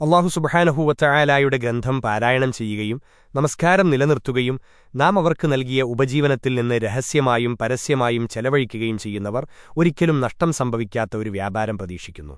അള്ളാഹു സുബഹാനഹൂവറ്റായാലായുടെ ഗ്രന്ഥം പാരായണം ചെയ്യുകയും നമസ്കാരം നിലനിർത്തുകയും നാം അവർക്ക് നൽകിയ ഉപജീവനത്തിൽ നിന്ന് രഹസ്യമായും പരസ്യമായും ചെലവഴിക്കുകയും ചെയ്യുന്നവർ ഒരിക്കലും നഷ്ടം സംഭവിക്കാത്ത ഒരു വ്യാപാരം പ്രതീക്ഷിക്കുന്നു.